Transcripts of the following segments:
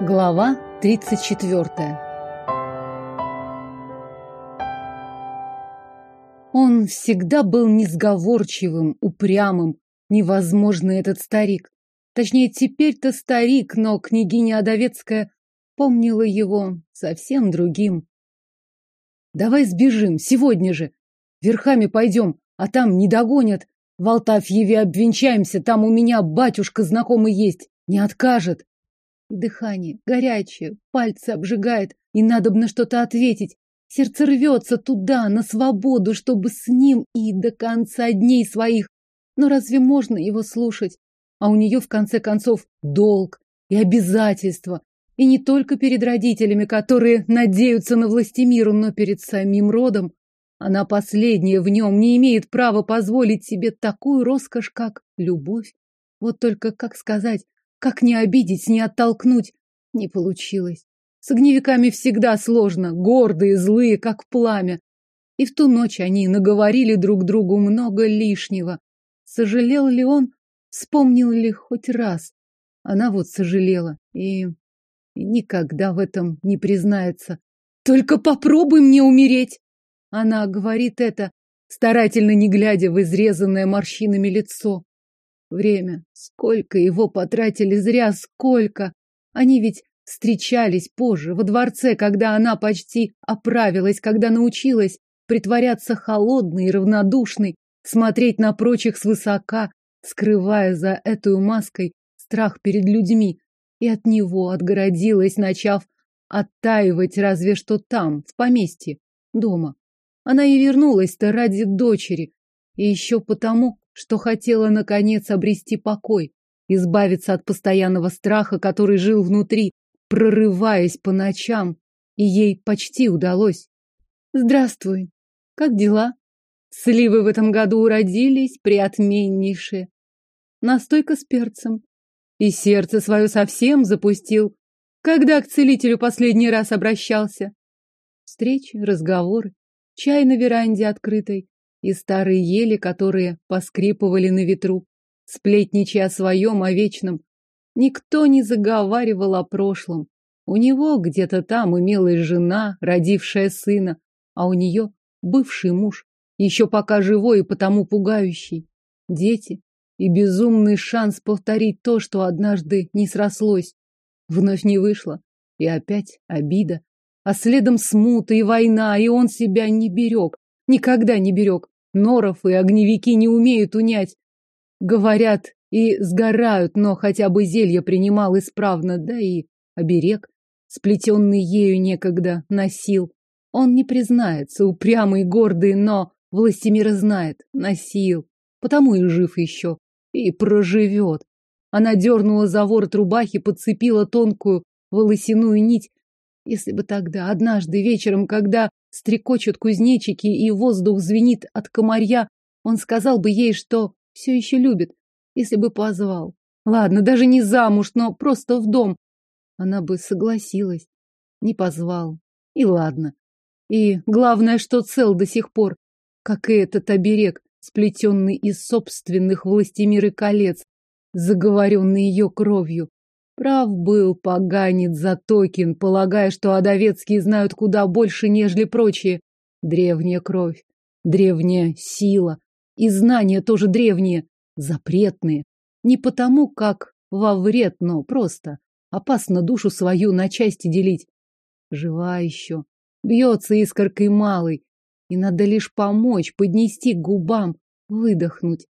Глава 34 Он всегда был несговорчивым, упрямым, невозможный этот старик. Точнее, теперь-то старик, но княгиня Адовецкая помнила его совсем другим. «Давай сбежим, сегодня же. Верхами пойдем, а там не догонят. В Алтафьеве обвенчаемся, там у меня батюшка знакомый есть, не откажет». Дыхание горячее, пальцы обжигает, и надобно что-то ответить. Сердце рвется туда, на свободу, чтобы с ним и до конца дней своих. Но разве можно его слушать? А у нее, в конце концов, долг и обязательства. И не только перед родителями, которые надеются на властемиру, но перед самим родом. Она последняя в нем не имеет права позволить себе такую роскошь, как любовь. Вот только как сказать, как не обидеть, не оттолкнуть? Не получилось. С огневиками всегда сложно, гордые, злые, как пламя. И в ту ночь они наговорили друг другу много лишнего. Сожалел ли он? Вспомнил ли хоть раз? Она вот сожалела и, и никогда в этом не признается. Только попробуй мне умереть! Она говорит это, старательно не глядя в изрезанное морщинами лицо. Время. Сколько его потратили зря, сколько. Они ведь встречались позже, во дворце, когда она почти оправилась, когда научилась притворяться холодной и равнодушной, смотреть на прочих свысока, скрывая за этой маской страх перед людьми, и от него отгородилась, начав оттаивать разве что там, в поместье, дома. Она и вернулась-то ради дочери, и еще потому, что хотела, наконец, обрести покой, избавиться от постоянного страха, который жил внутри, прорываясь по ночам, и ей почти удалось. «Здравствуй. Как дела?» Сливы в этом году уродились приотменнейшие. Настойка с перцем. И сердце свое совсем запустил. Когда к целителю последний раз обращался? Встречи, разговоры, чай на веранде открытой, и старые ели, которые поскрипывали на ветру, сплетничая о своем, о вечном. Никто не заговаривал о прошлом. У него где-то там имелась жена, родившая сына, а у нее бывший муж, еще пока живой и потому пугающий. Дети и безумный шанс повторить то, что однажды не срослось. Вновь не вышло. И опять обида. А следом смута и война, и он себя не берег. Никогда не берег. Норов и огневики не умеют унять. Говорят, и сгорают, но хотя бы зелье принимал исправно, да и оберег, сплетенный ею некогда, носил. Он не признается, упрямый, гордый, но Властимира знает, носил, потому и жив еще, и проживет. Она дернула за ворот рубахи, подцепила тонкую волосяную нить. Если бы тогда, однажды вечером, когда стрекочут кузнечики и воздух звенит от комарья, он сказал бы ей, что все еще любит, если бы позвал. Ладно, даже не замуж, но просто в дом. Она бы согласилась. Не позвал. И ладно. И главное, что цел до сих пор, как и этот оберег, сплетенный из собственных властемиры колец, заговоренный ее кровью. Прав был поганец Затокин, полагая, что адовецкие знают куда больше, нежели прочие. Древняя кровь, древняя сила. И знания тоже древние, запретные. Не потому, как во вред, но просто. Опасно душу свою на части делить. Жива еще. Бьется искоркой малой. И надо лишь помочь, поднести к губам, выдохнуть.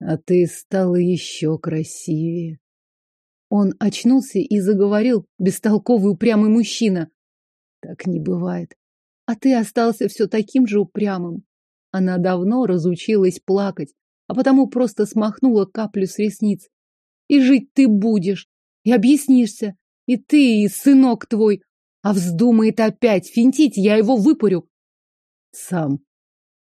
А ты стала еще красивее. Он очнулся и заговорил, бестолковый упрямый мужчина. Так не бывает. А ты остался все таким же упрямым. Она давно разучилась плакать, а потому просто смахнула каплю с ресниц. И жить ты будешь, и объяснишься, и ты, и сынок твой. А вздумает опять финтить, я его выпарю. Сам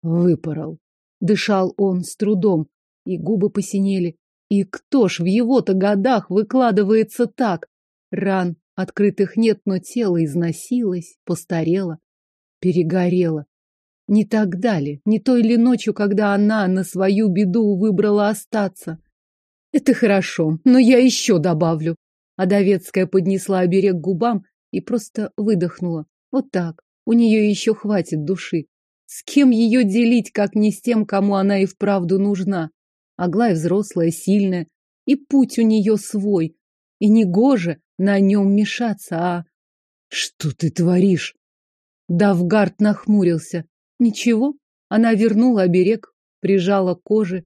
выпорол. Дышал он с трудом, и губы посинели. И кто ж в его-то годах выкладывается так? Ран открытых нет, но тело износилось, постарело, перегорело. Не так далее, не той ли ночью, когда она на свою беду выбрала остаться. Это хорошо, но я еще добавлю. А Довецкая поднесла оберег к губам и просто выдохнула. Вот так. У нее еще хватит души. С кем ее делить, как не с тем, кому она и вправду нужна? Аглая взрослая, сильная, и путь у нее свой. И не гоже на нем мешаться, а... Что ты творишь? Давгард нахмурился. Ничего. Она вернула оберег, прижала к коже.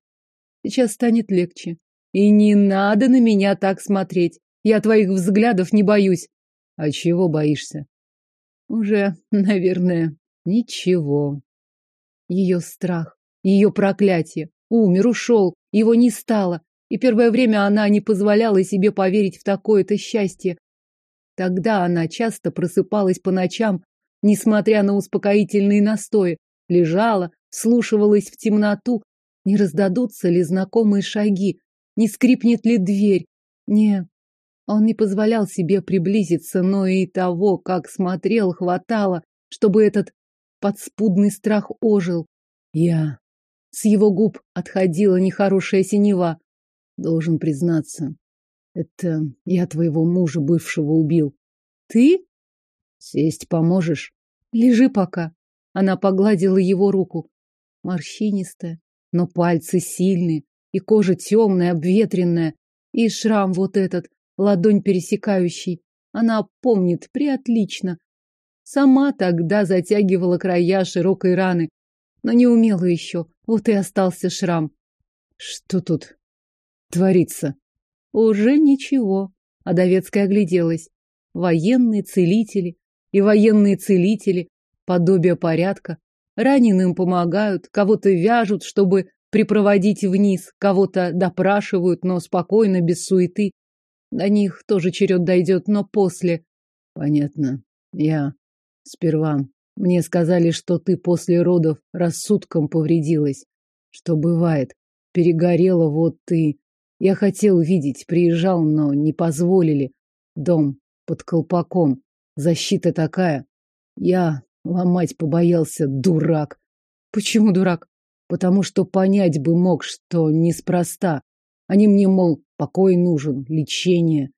Сейчас станет легче. И не надо на меня так смотреть. Я твоих взглядов не боюсь. А чего боишься? Уже, наверное, ничего. Ее страх, ее проклятие. Умер, ушел, его не стало. И первое время она не позволяла себе поверить в такое-то счастье. Тогда она часто просыпалась по ночам, несмотря на успокоительные настои, лежала, слушивалась в темноту, не раздадутся ли знакомые шаги, не скрипнет ли дверь. Не, он не позволял себе приблизиться, но и того, как смотрел, хватало, чтобы этот подспудный страх ожил. Я. С его губ отходила нехорошая синева. Должен признаться, это я твоего мужа бывшего убил. Ты? Сесть поможешь? Лежи пока. Она погладила его руку. Морщинистая, но пальцы сильные, и кожа темная, обветренная, и шрам вот этот, ладонь пересекающий. Она помнит приотлично. Сама тогда затягивала края широкой раны, но не умела еще. Вот и остался шрам. Что тут творится? Уже ничего. Адовецкая огляделась. Военные целители и военные целители, подобие порядка. Раненым помогают, кого-то вяжут, чтобы припроводить вниз, кого-то допрашивают, но спокойно, без суеты. До них тоже черед дойдет, но после. Понятно. Я сперва. Мне сказали, что ты после родов рассудком повредилась. Что бывает. Перегорела вот ты. Я хотел видеть, приезжал, но не позволили. Дом под колпаком. Защита такая. Я ломать побоялся, дурак. Почему дурак? Потому что понять бы мог, что неспроста. Они мне, мол, покой нужен, лечение.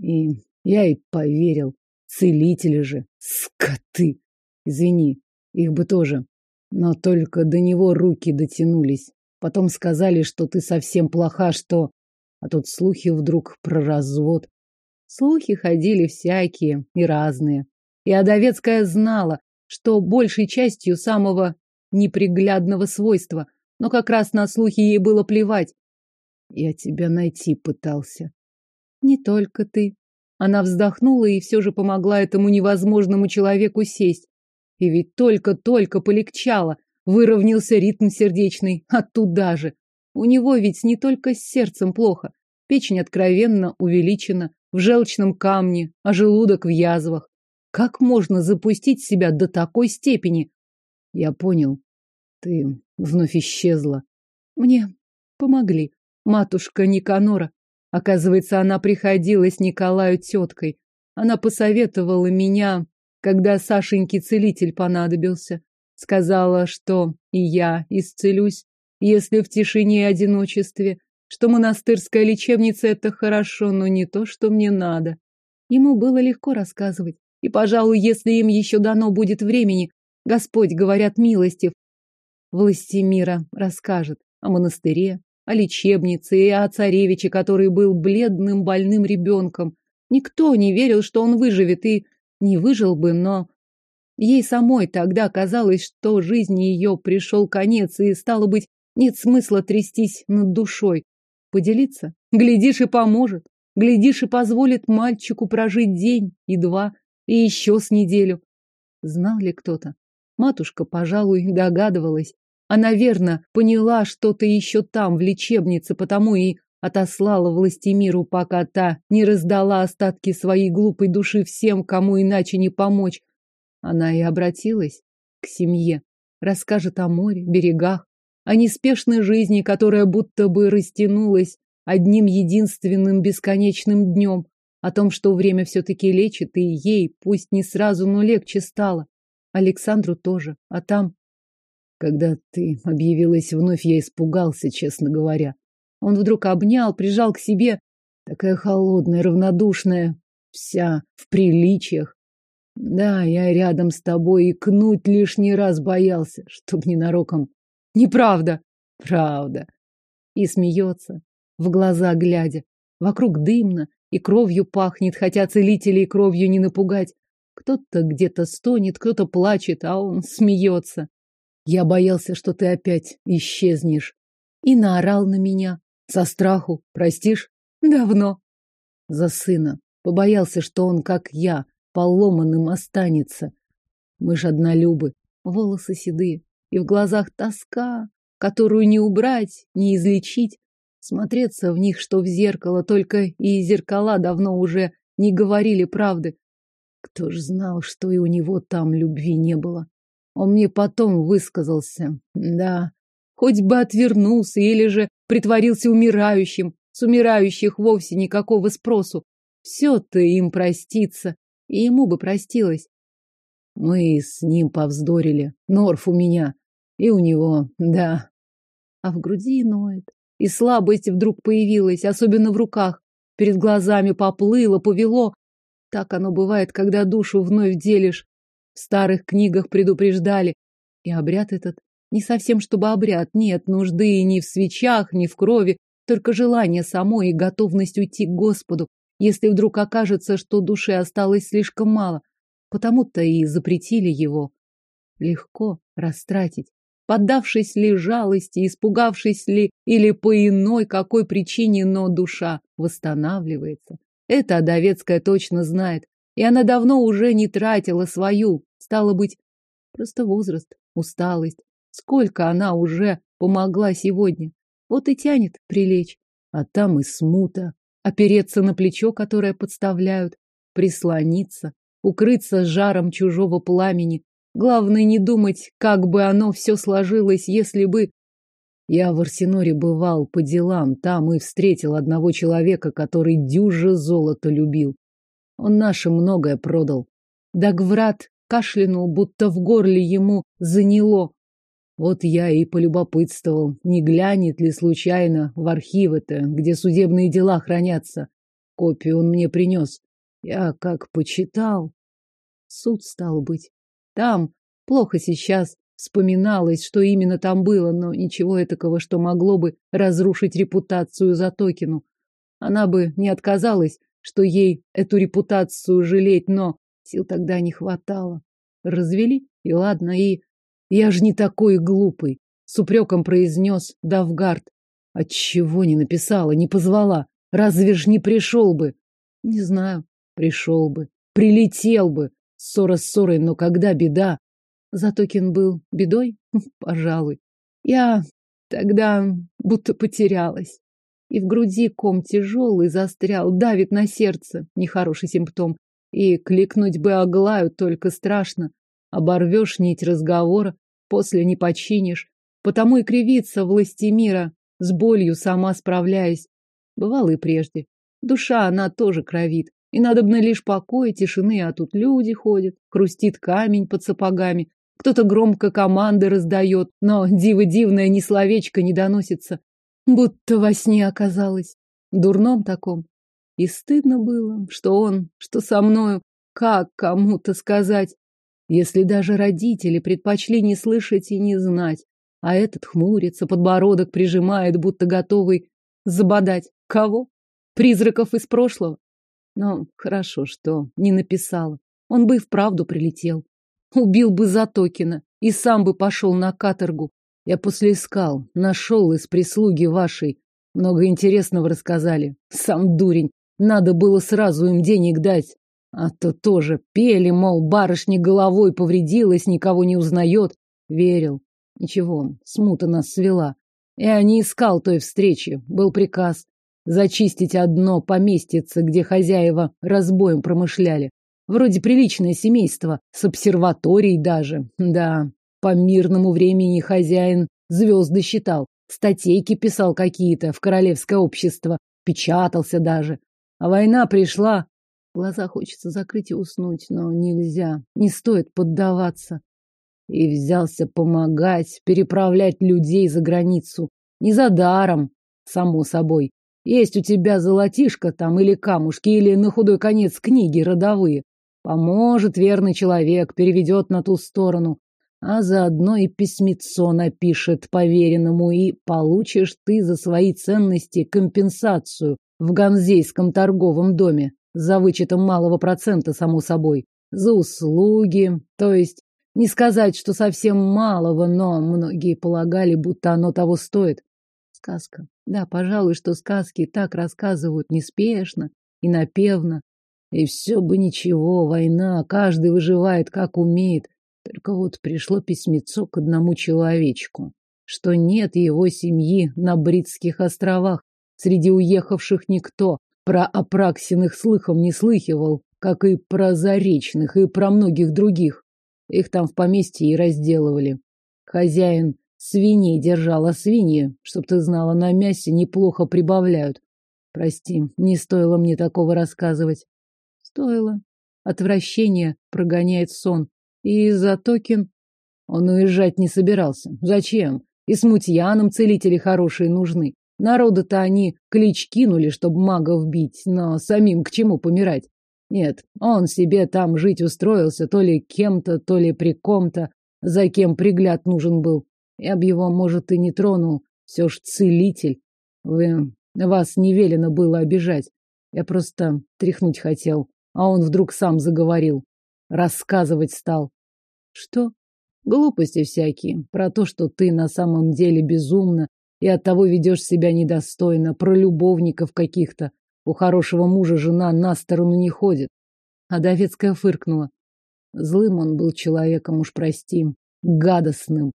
И я и поверил. Целители же, скоты. Извини, их бы тоже. Но только до него руки дотянулись. Потом сказали, что ты совсем плоха, что... А тут слухи вдруг про развод. Слухи ходили всякие и разные. И Адовецкая знала, что большей частью самого неприглядного свойства, но как раз на слухи ей было плевать. Я тебя найти пытался. Не только ты. Она вздохнула и все же помогла этому невозможному человеку сесть. И ведь только-только полегчало, выровнялся ритм сердечный, оттуда же. У него ведь не только с сердцем плохо. Печень откровенно увеличена, в желчном камне, а желудок в язвах. Как можно запустить себя до такой степени? Я понял. Ты вновь исчезла. Мне помогли матушка Никанора. Оказывается, она приходила с Николаю теткой. Она посоветовала меня, когда Сашеньке целитель понадобился. Сказала, что и я исцелюсь, если в тишине и одиночестве, что монастырская лечебница — это хорошо, но не то, что мне надо. Ему было легко рассказывать. И, пожалуй, если им еще дано будет времени, Господь, говорят, милостив, власти мира расскажет о монастыре, о лечебнице и о царевиче, который был бледным больным ребенком. Никто не верил, что он выживет, и не выжил бы, но... Ей самой тогда казалось, что жизни ее пришел конец, и, стало быть, нет смысла трястись над душой. Поделиться? Глядишь, и поможет. Глядишь, и позволит мальчику прожить день и два, и еще с неделю. Знал ли кто-то? Матушка, пожалуй, догадывалась. Она верно поняла что-то еще там, в лечебнице, потому и отослала властемиру, пока та не раздала остатки своей глупой души всем, кому иначе не помочь. Она и обратилась к семье, расскажет о море, берегах, о неспешной жизни, которая будто бы растянулась одним единственным бесконечным днем, о том, что время все-таки лечит, и ей, пусть не сразу, но легче стало. Александру тоже, а там когда ты объявилась вновь, я испугался, честно говоря. Он вдруг обнял, прижал к себе. Такая холодная, равнодушная, вся в приличиях. Да, я рядом с тобой и кнуть лишний раз боялся, чтоб ненароком. Неправда. Правда. И смеется, в глаза глядя. Вокруг дымно и кровью пахнет, хотя целителей кровью не напугать. Кто-то где-то стонет, кто-то плачет, а он смеется. Я боялся, что ты опять исчезнешь. И наорал на меня. Со страху, простишь? Давно. За сына. Побоялся, что он, как я, поломанным останется. Мы ж однолюбы. Волосы седые. И в глазах тоска, которую не убрать, не излечить. Смотреться в них, что в зеркало, только и зеркала давно уже не говорили правды. Кто ж знал, что и у него там любви не было? Он мне потом высказался. Да, хоть бы отвернулся или же притворился умирающим. С умирающих вовсе никакого спросу. Все-то им простится, и ему бы простилось. Мы с ним повздорили. Норф у меня, и у него, да. А в груди ноет. И слабость вдруг появилась, особенно в руках. Перед глазами поплыло, повело. Так оно бывает, когда душу вновь делишь. В старых книгах предупреждали. И обряд этот не совсем чтобы обряд, нет нужды ни в свечах, ни в крови, только желание самой и готовность уйти к Господу, если вдруг окажется, что душе осталось слишком мало. Потому-то и запретили его. Легко растратить. Поддавшись ли жалости, испугавшись ли или по иной какой причине, но душа восстанавливается. Это Адовецкая точно знает. И она давно уже не тратила свою. Стало быть, просто возраст, усталость. Сколько она уже помогла сегодня. Вот и тянет прилечь. А там и смута. Опереться на плечо, которое подставляют. Прислониться. Укрыться жаром чужого пламени. Главное не думать, как бы оно все сложилось, если бы... Я в Арсеноре бывал по делам, там и встретил одного человека, который дюже золото любил. Он наше многое продал. Дагврат кашлянул, будто в горле ему заняло. Вот я и полюбопытствовал, не глянет ли случайно в архивы-то, где судебные дела хранятся. Копию он мне принес. Я как почитал. Суд стал быть. Там, плохо сейчас, вспоминалось, что именно там было, но ничего этакого, что могло бы разрушить репутацию Затокину. Она бы не отказалась, что ей эту репутацию жалеть, но сил тогда не хватало. Развели, и ладно, и... Я же не такой глупый, с упреком произнес Давгард. Отчего не написала, не позвала? Разве ж не пришел бы? Не знаю, пришел бы, прилетел бы. Ссора с ссорой, но когда беда? Затокин был бедой? Пожалуй. Я тогда будто потерялась. И в груди ком тяжелый застрял, давит на сердце. Нехороший симптом. И кликнуть бы Аглаю только страшно. Оборвешь нить разговора, после не починишь. Потому и кривится власти мира, с болью сама справляясь. Бывало и прежде. Душа она тоже кровит. И надобно лишь покой, тишины, а тут люди ходят, хрустит камень под сапогами, кто-то громко команды раздает, но диво дивное ни словечко не доносится. Будто во сне оказалось. Дурном таком. И стыдно было, что он, что со мною, как кому-то сказать. Если даже родители предпочли не слышать и не знать, а этот хмурится, подбородок прижимает, будто готовый забодать. Кого? Призраков из прошлого? Но хорошо, что не написала. Он бы и вправду прилетел. Убил бы Затокина и сам бы пошел на каторгу. Я после искал, нашел из прислуги вашей. Много интересного рассказали. Сам дурень. Надо было сразу им денег дать. А то тоже пели, мол, барышня головой повредилась, никого не узнает. Верил. Ничего, смута нас свела. Я не искал той встречи. Был приказ зачистить одно поместьице, где хозяева разбоем промышляли. Вроде приличное семейство, с обсерваторией даже. Да, по мирному времени хозяин звезды считал, статейки писал какие-то в королевское общество, печатался даже. А война пришла, Глаза хочется закрыть и уснуть, но нельзя, не стоит поддаваться. И взялся помогать, переправлять людей за границу. Не за даром, само собой. Есть у тебя золотишко там или камушки, или на худой конец книги родовые. Поможет верный человек, переведет на ту сторону, а заодно и письмецо напишет поверенному, и получишь ты за свои ценности компенсацию в Ганзейском торговом доме, за вычетом малого процента, само собой, за услуги, то есть не сказать, что совсем малого, но многие полагали, будто оно того стоит. Сказка. Да, пожалуй, что сказки так рассказывают неспешно и напевно. И все бы ничего, война, каждый выживает как умеет. Только вот пришло письмецо к одному человечку, что нет его семьи на Бритских островах. Среди уехавших никто про Апраксиных слыхом не слыхивал, как и про Заречных, и про многих других. Их там в поместье и разделывали. Хозяин свиней держал, а свиньи, чтоб ты знала, на мясе неплохо прибавляют. Прости, не стоило мне такого рассказывать. Стоило. Отвращение прогоняет сон. И Затокин... Он уезжать не собирался. Зачем? И смутьянам целители хорошие нужны. Народа-то они клич кинули, чтобы магов бить, но самим к чему помирать? Нет, он себе там жить устроился, то ли кем-то, то ли при ком-то, за кем пригляд нужен был. Я б его, может, и не тронул, все ж целитель. Вы... Вас не велено было обижать. Я просто тряхнуть хотел, а он вдруг сам заговорил. Рассказывать стал. Что? Глупости всякие. Про то, что ты на самом деле безумна и оттого ведешь себя недостойно, про любовников каких-то. У хорошего мужа жена на сторону не ходит. А Давецкая фыркнула. Злым он был человеком, уж прости, гадостным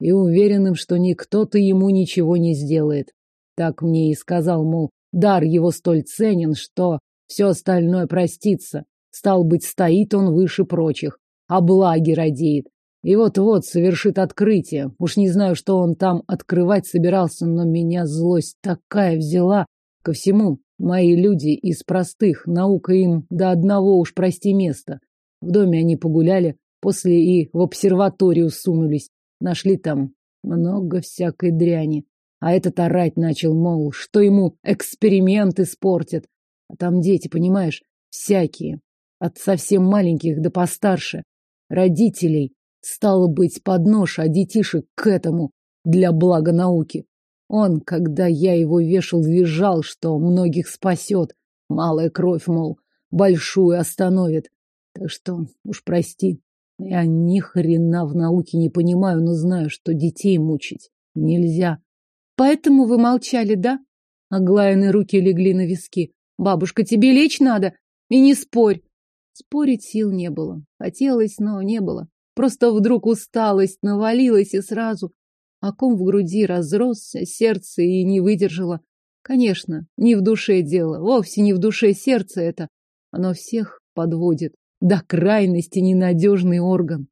и уверенным, что никто-то ему ничего не сделает. Так мне и сказал, мол, дар его столь ценен, что все остальное простится. Стал быть, стоит он выше прочих, а благи радеет. И вот-вот совершит открытие. Уж не знаю, что он там открывать собирался, но меня злость такая взяла ко всему. Мои люди из простых, наука им до одного уж прости места. В доме они погуляли, после и в обсерваторию сунулись. Нашли там много всякой дряни. А этот орать начал, мол, что ему эксперимент испортят. А там дети, понимаешь, всякие. От совсем маленьких до постарше. Родителей, стало быть, поднож, а детишек к этому для блага науки. Он, когда я его вешал, визжал, что многих спасет. Малая кровь, мол, большую остановит. Так что уж прости, я ни хрена в науке не понимаю, но знаю, что детей мучить нельзя. Поэтому вы молчали, да? Аглаяны руки легли на виски. Бабушка, тебе лечь надо? И не спорь. Спорить сил не было. Хотелось, но не было. Просто вдруг усталость навалилась и сразу а ком в груди разросся, сердце и не выдержало. Конечно, не в душе дело, вовсе не в душе сердце это. Оно всех подводит. До крайности ненадежный орган.